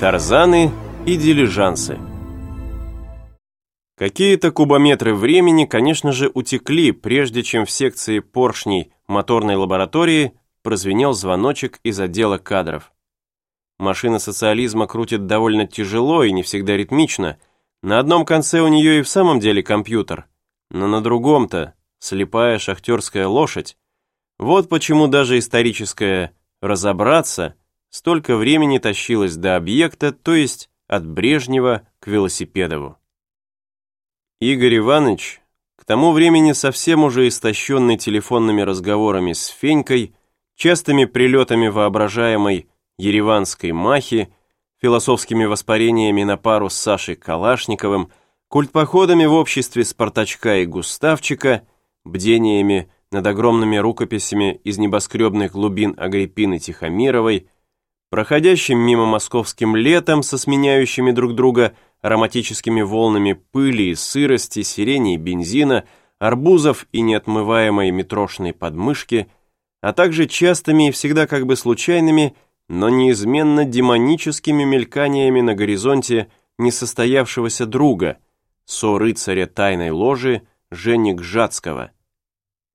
Тарзаны и дилижансы. Какие-то кубометры времени, конечно же, утекли, прежде чем в секции поршней моторной лаборатории прозвенел звоночек из отдела кадров. Машина социализма крутит довольно тяжело и не всегда ритмично. На одном конце у нее и в самом деле компьютер, но на другом-то слепая шахтерская лошадь. Вот почему даже историческое «разобраться» столько времени тащилось до объекта, то есть от Брежнева к Велосипедову. Игорь Иванович, к тому времени совсем уже истощенный телефонными разговорами с Фенькой, частыми прилетами воображаемой ереванской махи, философскими воспарениями на пару с Сашей Калашниковым, культпоходами в обществе Спартачка и Густавчика, бдениями над огромными рукописями из небоскребных глубин Агриппины Тихомировой, проходящим мимо московским летом со сменяющими друг друга ароматическими волнами пыли и сырости, сирени и бензина, арбузов и неотмываемой метрошной подмышки, а также частыми и всегда как бы случайными, но неизменно демоническими мельканиями на горизонте несостоявшегося друга, со-рыцаря тайной ложи Жени Гжатского.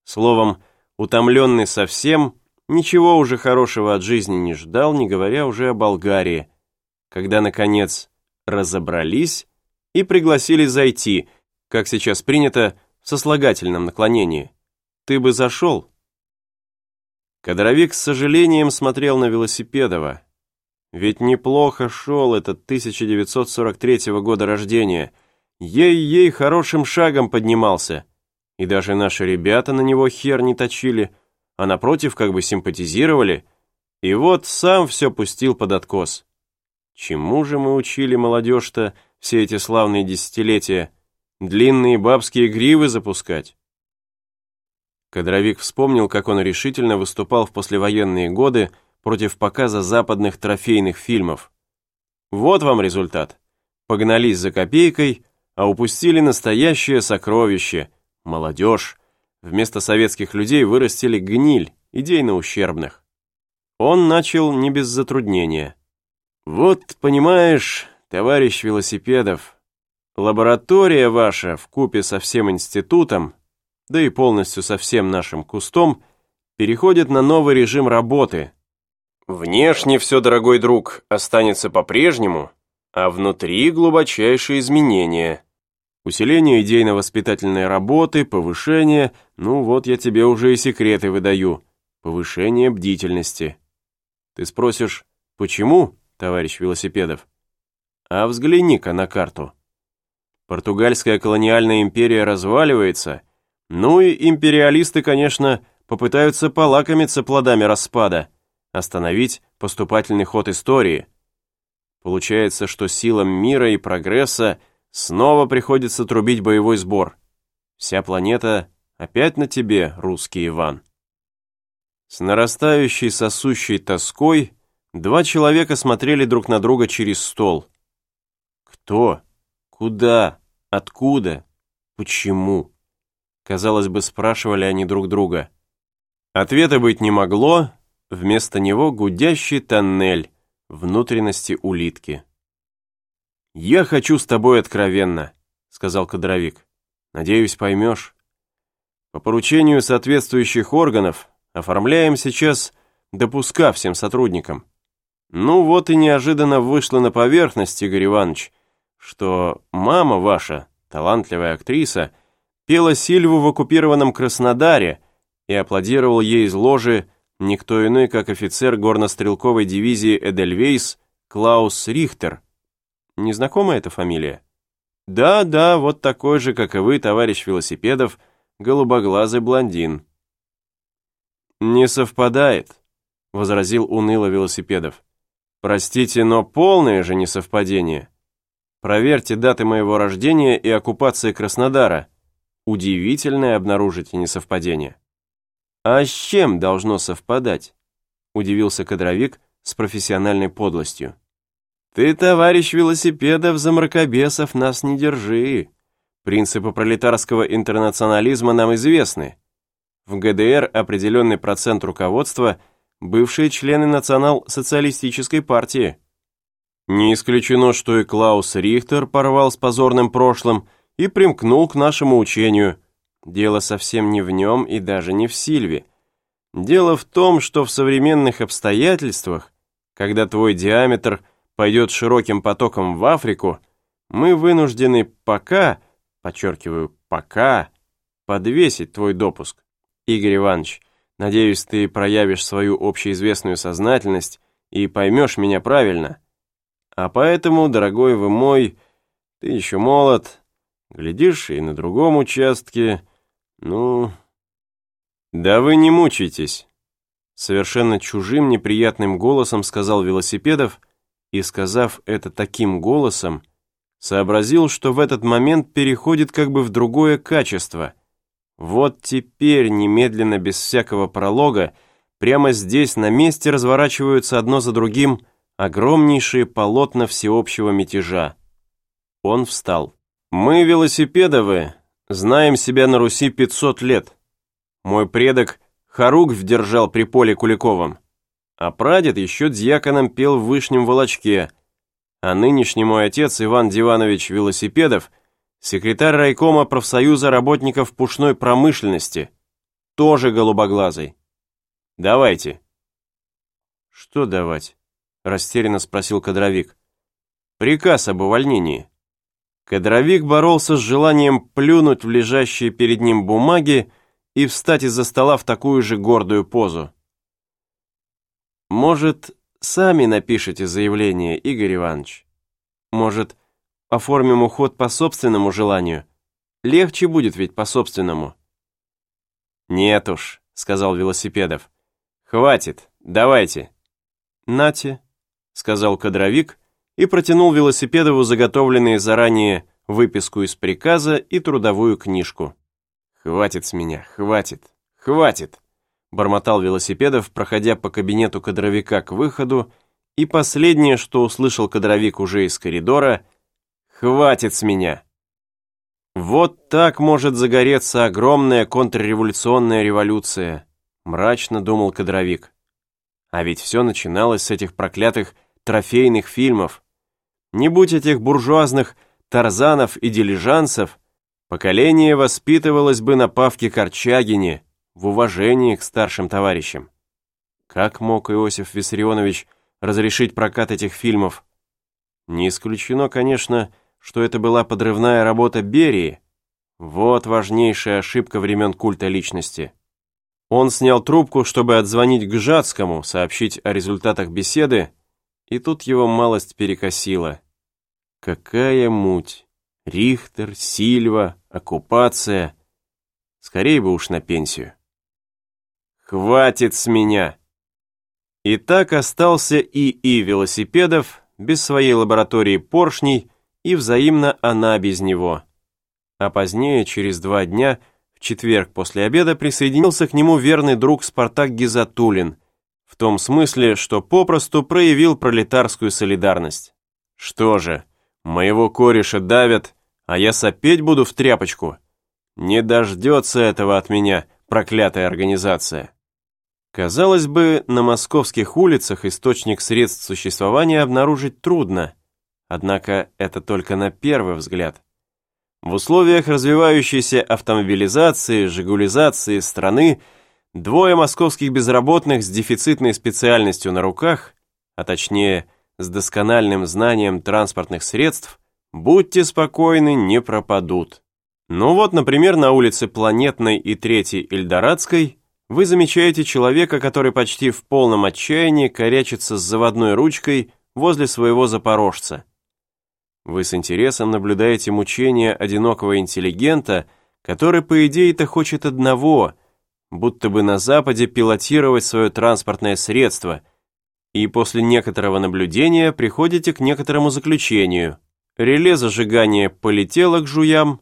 Словом, утомленный совсем, ничего уже хорошего от жизни не ждал, не говоря уже о Болгарии, когда, наконец, разобрались и пригласили зайти, как сейчас принято, в сослагательном наклонении. «Ты бы зашел?» Кадровик с сожалением смотрел на Велосипедова. Ведь неплохо шел этот 1943 года рождения. Ей-ей хорошим шагом поднимался. И даже наши ребята на него хер не точили, а напротив как бы симпатизировали. И вот сам все пустил под откос. Чему же мы учили молодежь-то все эти славные десятилетия? Длинные бабские гривы запускать? Кадровик вспомнил, как он решительно выступал в послевоенные годы против показа западных трофейных фильмов. Вот вам результат. Погнались за копейкой, а упустили настоящее сокровище – молодежь. Вместо советских людей вырастили гниль, идейно ущербных. Он начал не без затруднения. Вот, понимаешь, товарищ Велосипедов, лаборатория ваша в купе со всем институтом, да и полностью со всем нашим кустом, переходит на новый режим работы. Внешне все, дорогой друг, останется по-прежнему, а внутри глубочайшие изменения. Усиление идейно-воспитательной работы, повышение, ну вот я тебе уже и секреты выдаю, повышение бдительности. Ты спросишь, почему? товарищ Велосипедов. А взгляни-ка на карту. Португальская колониальная империя разваливается, ну и империалисты, конечно, попытаются полакомиться плодами распада, остановить поступательный ход истории. Получается, что силам мира и прогресса снова приходится трубить боевой сбор. Вся планета опять на тебе, русский Иван. С нарастающей сосущей тоской Два человека смотрели друг на друга через стол. Кто? Куда? Откуда? Почему? Казалось бы, спрашивали они друг друга. Ответа быть не могло, вместо него гудящий тоннель внутренности улитки. «Я хочу с тобой откровенно», — сказал кадровик. «Надеюсь, поймешь. По поручению соответствующих органов оформляем сейчас допуска всем сотрудникам. Ну вот и неожиданно вышло на поверхность, Игорь Иванович, что мама ваша, талантливая актриса, пела Сильву в оккупированном Краснодаре и аплодировал ей из ложи никто иной, как офицер горнострелковой дивизии Эдельвейс Клаус Рихтер. Незнакомая эта фамилия? Да, да, вот такой же, как и вы, товарищ Велосипедов, голубоглазый блондин. Не совпадает, возразил уныло Велосипедов. Простите, но полное же несовпадение. Проверьте даты моего рождения и оккупации Краснодара. Удивительное обнаружите несовпадение. А с чем должно совпадать? Удивился кадровик с профессиональной подлостью. Ты, товарищ велосипедов, за мракобесов нас не держи. Принципы пролетарского интернационализма нам известны. В ГДР определенный процент руководства – бывшие члены национал-социалистической партии. Не исключено, что и Клаус Рихтер порвал с позорным прошлым и примкнул к нашему учению. Дело совсем не в нем и даже не в Сильве. Дело в том, что в современных обстоятельствах, когда твой диаметр пойдет широким потоком в Африку, мы вынуждены пока, подчеркиваю, пока, подвесить твой допуск. Игорь Иванович, надеюсь, ты проявишь свою общеизвестную сознательность и поймешь меня правильно. А поэтому, дорогой вы мой, ты еще молод, глядишь и на другом участке, ну... Да вы не мучайтесь, совершенно чужим неприятным голосом сказал Велосипедов, и, сказав это таким голосом, сообразил, что в этот момент переходит как бы в другое качество. Вот теперь, немедленно, без всякого пролога, прямо здесь, на месте, разворачиваются одно за другим огромнейшие полотна всеобщего мятежа. Он встал. «Мы, велосипедовы, знаем себя на Руси 500 лет. Мой предок Харуг вдержал при поле Куликовом, а прадед еще дьяконом пел в Вышнем Волочке, а нынешний мой отец Иван Диванович Велосипедов, секретарь райкома профсоюза работников пушной промышленности, тоже голубоглазый. Давайте. Что давать? Растерянно спросил кадровик. Приказ об увольнении. Кадровик боролся с желанием плюнуть в лежащие перед ним бумаги и встать из-за стола в такую же гордую позу. Может, Сами напишите заявление, Игорь Иванович. Может, оформим уход по собственному желанию? Легче будет ведь по собственному. Нет уж, сказал Велосипедов. Хватит, давайте. Нате, сказал кадровик и протянул Велосипедову заготовленные заранее выписку из приказа и трудовую книжку. Хватит с меня, хватит, хватит бормотал велосипедов, проходя по кабинету кадровика к выходу, и последнее, что услышал кадровик уже из коридора, «Хватит с меня!» Вот так может загореться огромная контрреволюционная революция, мрачно думал кадровик. А ведь все начиналось с этих проклятых трофейных фильмов. Не будь этих буржуазных тарзанов и дилижансов, поколение воспитывалось бы на Павке Корчагине, в уважении к старшим товарищам. Как мог Иосиф Виссарионович разрешить прокат этих фильмов? Не исключено, конечно, что это была подрывная работа Берии. Вот важнейшая ошибка времен культа личности. Он снял трубку, чтобы отзвонить к Жацкому, сообщить о результатах беседы, и тут его малость перекосила. Какая муть! Рихтер, Сильва, оккупация. Скорее бы уж на пенсию. Хватит с меня! И так остался и и велосипедов, без своей лаборатории поршней, и взаимно она без него. А позднее, через два дня, в четверг после обеда, присоединился к нему верный друг Спартак Гизатулин, в том смысле, что попросту проявил пролетарскую солидарность. Что же, моего кореша давят, а я сопеть буду в тряпочку? Не дождется этого от меня, проклятая организация. Казалось бы, на московских улицах источник средств существования обнаружить трудно, однако это только на первый взгляд. В условиях развивающейся автомобилизации, жигулизации страны двое московских безработных с дефицитной специальностью на руках, а точнее с доскональным знанием транспортных средств, будьте спокойны, не пропадут. Ну вот, например, на улице Планетной и Третьей Эльдорадской вы замечаете человека, который почти в полном отчаянии корячится с заводной ручкой возле своего запорожца. Вы с интересом наблюдаете мучения одинокого интеллигента, который, по идее-то, хочет одного, будто бы на Западе пилотировать свое транспортное средство, и после некоторого наблюдения приходите к некоторому заключению. Реле зажигания полетело к жуям,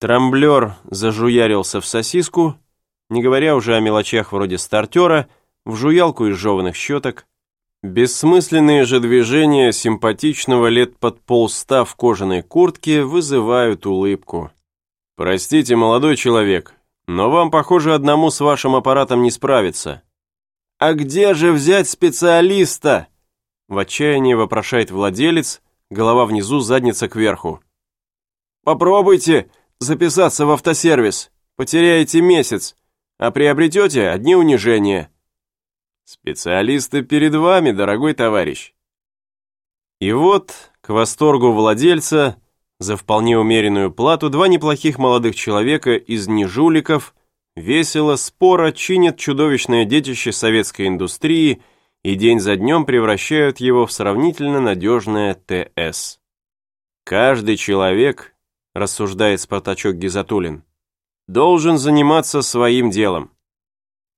трамблер зажуярился в сосиску, не говоря уже о мелочах вроде стартера, в жуялку из жеванных щеток. Бессмысленные же движения симпатичного лет под полста в кожаной куртке вызывают улыбку. «Простите, молодой человек, но вам, похоже, одному с вашим аппаратом не справиться». «А где же взять специалиста?» В отчаянии вопрошает владелец, голова внизу, задница кверху. «Попробуйте записаться в автосервис, потеряете месяц, а приобретете одни унижения». Специалисты перед вами, дорогой товарищ. И вот, к восторгу владельца, за вполне умеренную плату два неплохих молодых человека из нежуликов весело, споро чинят чудовищное детище советской индустрии и день за днем превращают его в сравнительно надежное ТС. Каждый человек, рассуждает Спартачок Гизатулин, должен заниматься своим делом.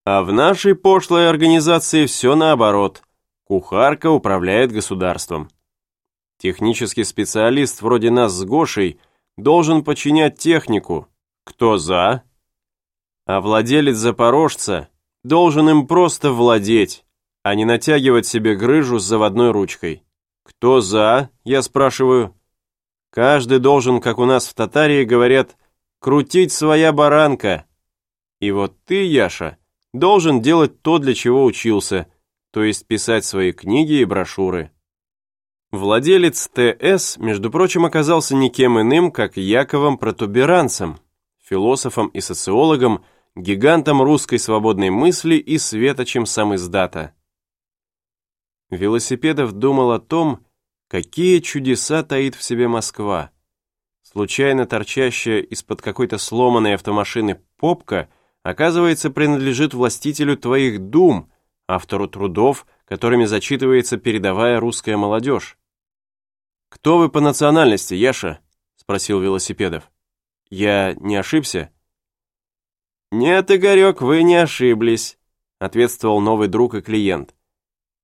А в нашей пошлой организации все наоборот. Кухарка управляет государством. Технический специалист вроде нас с Гошей должен подчинять технику. Кто за? А владелец запорожца должен им просто владеть, а не натягивать себе грыжу с заводной ручкой. Кто за, я спрашиваю? Каждый должен, как у нас в Татарии говорят, крутить своя баранка. И вот ты, Яша, должен делать то, для чего учился, то есть писать свои книги и брошюры. Владелец ТС, между прочим, оказался никем иным, как Яковом Протуберанцем, философом и социологом, гигантом русской свободной мысли и светочем сам издата. Велосипедов думал о том, какие чудеса таит в себе Москва. Случайно торчащая из-под какой-то сломанной автомашины попка – оказывается, принадлежит властителю твоих дум, автору трудов, которыми зачитывается передовая русская молодежь. «Кто вы по национальности, Яша?» — спросил Велосипедов. «Я не ошибся?» «Нет, Игорек, вы не ошиблись», — ответствовал новый друг и клиент.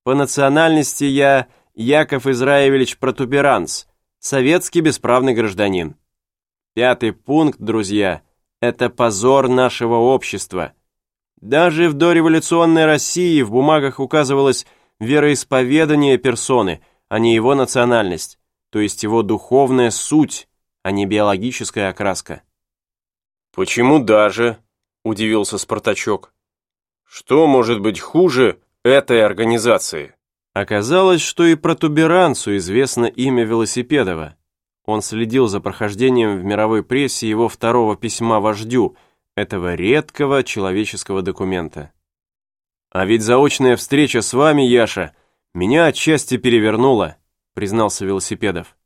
«По национальности я Яков Израилевич Протуберанц, советский бесправный гражданин. Пятый пункт, друзья — это позор нашего общества. Даже в дореволюционной России в бумагах указывалось вероисповедание персоны, а не его национальность, то есть его духовная суть, а не биологическая окраска. «Почему даже?» – удивился Спартачок. «Что может быть хуже этой организации?» Оказалось, что и протуберанцу известно имя Велосипедова. Он следил за прохождением в мировой прессе его второго письма вождю, этого редкого человеческого документа. «А ведь заочная встреча с вами, Яша, меня отчасти перевернула», признался Велосипедов.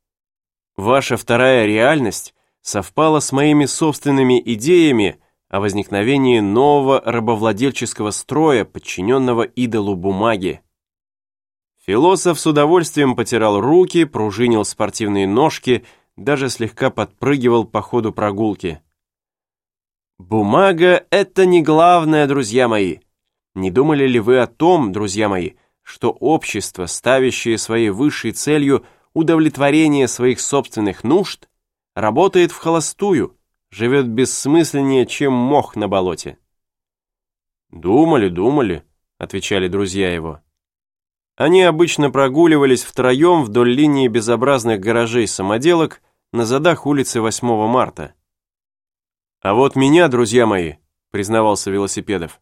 «Ваша вторая реальность совпала с моими собственными идеями о возникновении нового рабовладельческого строя, подчиненного идолу бумаги. Философ с удовольствием потирал руки, пружинил спортивные ножки, даже слегка подпрыгивал по ходу прогулки. «Бумага — это не главное, друзья мои. Не думали ли вы о том, друзья мои, что общество, ставящее своей высшей целью удовлетворение своих собственных нужд, работает в холостую, живет бессмысленнее, чем мох на болоте?» «Думали, думали», — отвечали друзья его. Они обычно прогуливались втроем вдоль линии безобразных гаражей-самоделок на задах улицы 8 марта. «А вот меня, друзья мои», — признавался Велосипедов,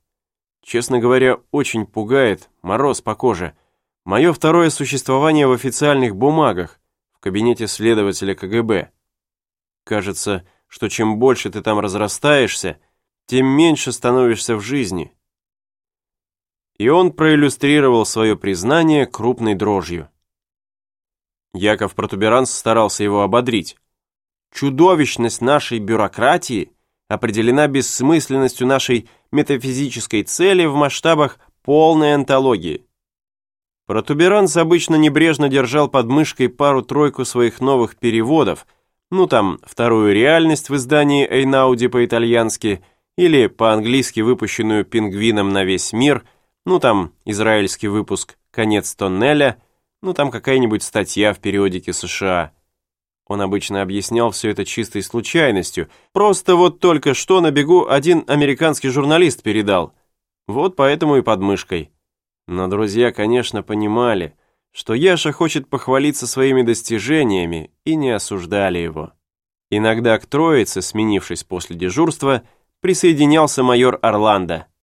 «честно говоря, очень пугает мороз по коже. Мое второе существование в официальных бумагах, в кабинете следователя КГБ. Кажется, что чем больше ты там разрастаешься, тем меньше становишься в жизни» и он проиллюстрировал свое признание крупной дрожью. Яков Протуберанс старался его ободрить. Чудовищность нашей бюрократии определена бессмысленностью нашей метафизической цели в масштабах полной антологии. Протуберанс обычно небрежно держал под мышкой пару-тройку своих новых переводов, ну там, вторую реальность в издании Эйнауди по-итальянски или по-английски выпущенную пингвином на весь мир – ну там израильский выпуск «Конец тоннеля», ну там какая-нибудь статья в периодике США. Он обычно объяснял все это чистой случайностью. Просто вот только что на бегу один американский журналист передал. Вот поэтому и под мышкой. Но друзья, конечно, понимали, что Яша хочет похвалиться своими достижениями и не осуждали его. Иногда к троице, сменившись после дежурства, присоединялся майор Орландо.